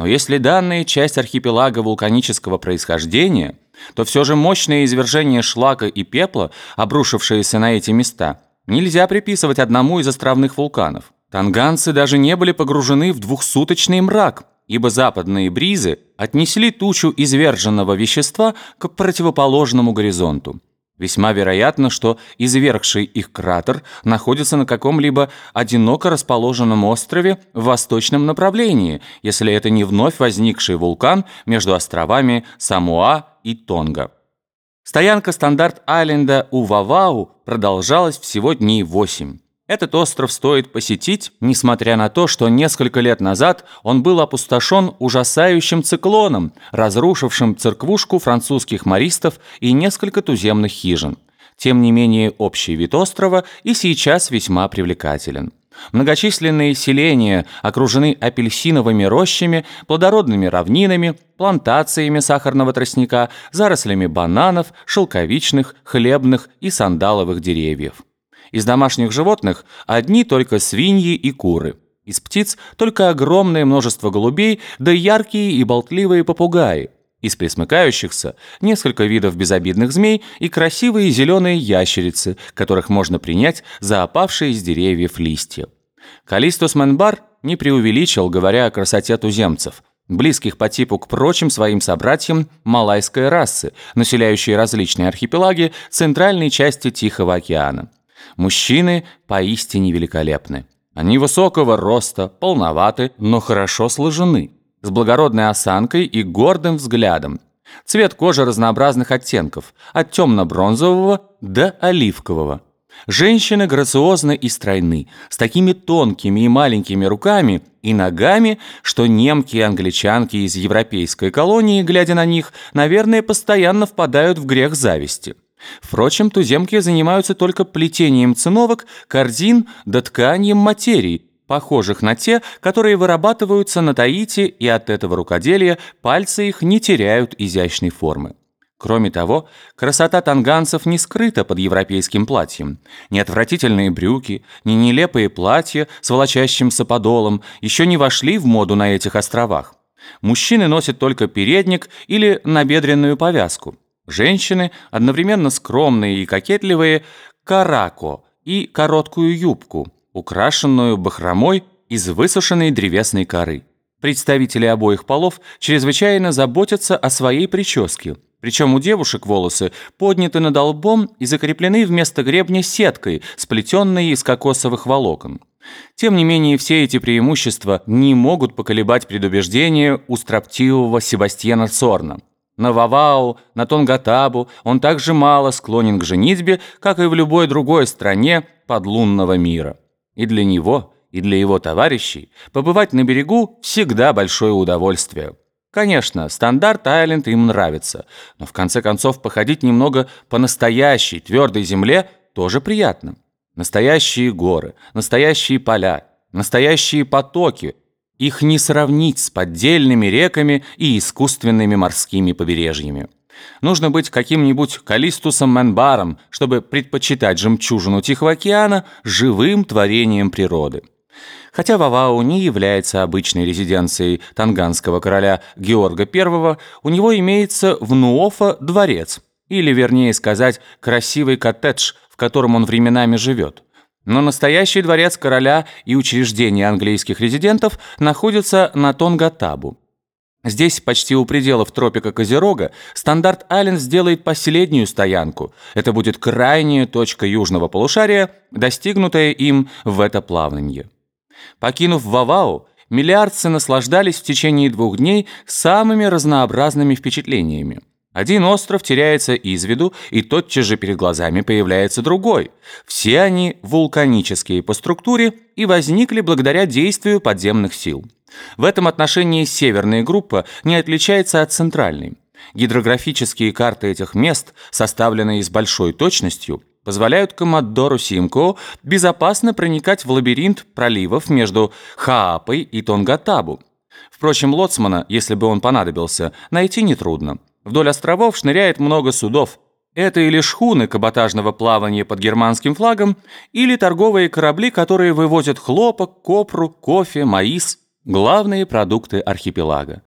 Но если данная часть архипелага вулканического происхождения, то все же мощное извержение шлака и пепла, обрушившееся на эти места, нельзя приписывать одному из островных вулканов. Танганцы даже не были погружены в двухсуточный мрак, ибо западные бризы отнесли тучу изверженного вещества к противоположному горизонту. Весьма вероятно, что извергший их кратер находится на каком-либо одиноко расположенном острове в восточном направлении, если это не вновь возникший вулкан между островами Самуа и Тонга. Стоянка Стандарт-Айленда у Вавау продолжалась всего дней восемь. Этот остров стоит посетить, несмотря на то, что несколько лет назад он был опустошен ужасающим циклоном, разрушившим церквушку французских мористов и несколько туземных хижин. Тем не менее, общий вид острова и сейчас весьма привлекателен. Многочисленные селения окружены апельсиновыми рощами, плодородными равнинами, плантациями сахарного тростника, зарослями бананов, шелковичных, хлебных и сандаловых деревьев. Из домашних животных одни только свиньи и куры. Из птиц только огромное множество голубей, да яркие и болтливые попугаи. Из присмыкающихся несколько видов безобидных змей и красивые зеленые ящерицы, которых можно принять за опавшие из деревьев листья. Калистус Менбар не преувеличил, говоря о красоте туземцев, близких по типу к прочим своим собратьям малайской расы, населяющей различные архипелаги центральной части Тихого океана. Мужчины поистине великолепны. Они высокого роста, полноваты, но хорошо сложены, с благородной осанкой и гордым взглядом. Цвет кожи разнообразных оттенков, от темно-бронзового до оливкового. Женщины грациозны и стройны, с такими тонкими и маленькими руками и ногами, что немки и англичанки из европейской колонии, глядя на них, наверное, постоянно впадают в грех зависти. Впрочем, туземки занимаются только плетением циновок, корзин да тканием материй, похожих на те, которые вырабатываются на Таити, и от этого рукоделия пальцы их не теряют изящной формы. Кроме того, красота танганцев не скрыта под европейским платьем. Ни отвратительные брюки, ни нелепые платья с волочащимся подолом еще не вошли в моду на этих островах. Мужчины носят только передник или набедренную повязку. Женщины, одновременно скромные и кокетливые, карако и короткую юбку, украшенную бахромой из высушенной древесной коры. Представители обоих полов чрезвычайно заботятся о своей прическе. Причем у девушек волосы подняты над лбом и закреплены вместо гребня сеткой, сплетенной из кокосовых волокон. Тем не менее, все эти преимущества не могут поколебать предубеждение у строптивого Себастьяна Сорна. На Вавау, на Тонгатабу он так же мало склонен к женитьбе, как и в любой другой стране подлунного мира. И для него, и для его товарищей побывать на берегу всегда большое удовольствие. Конечно, стандарт Айленд им нравится, но в конце концов походить немного по настоящей твердой земле тоже приятно. Настоящие горы, настоящие поля, настоящие потоки, их не сравнить с поддельными реками и искусственными морскими побережьями. Нужно быть каким-нибудь Калистусом Менбаром, чтобы предпочитать жемчужину Тихого океана живым творением природы. Хотя Вавау не является обычной резиденцией танганского короля Георга I, у него имеется в Нуофа дворец, или, вернее сказать, красивый коттедж, в котором он временами живет. Но настоящий дворец короля и учреждения английских резидентов находятся на Тонгатабу. Здесь, почти у пределов тропика Козерога, стандарт Аллен сделает последнюю стоянку. Это будет крайняя точка южного полушария, достигнутая им в это плаванье. Покинув Вавау, миллиардцы наслаждались в течение двух дней самыми разнообразными впечатлениями. Один остров теряется из виду, и тотчас же перед глазами появляется другой. Все они вулканические по структуре и возникли благодаря действию подземных сил. В этом отношении северная группа не отличается от центральной. Гидрографические карты этих мест, составленные с большой точностью, позволяют Коммодору Симко безопасно проникать в лабиринт проливов между Хаапой и Тонгатабу. Впрочем, лоцмана, если бы он понадобился, найти нетрудно. Вдоль островов шныряет много судов. Это или шхуны каботажного плавания под германским флагом, или торговые корабли, которые вывозят хлопок, копру, кофе, маис. Главные продукты архипелага.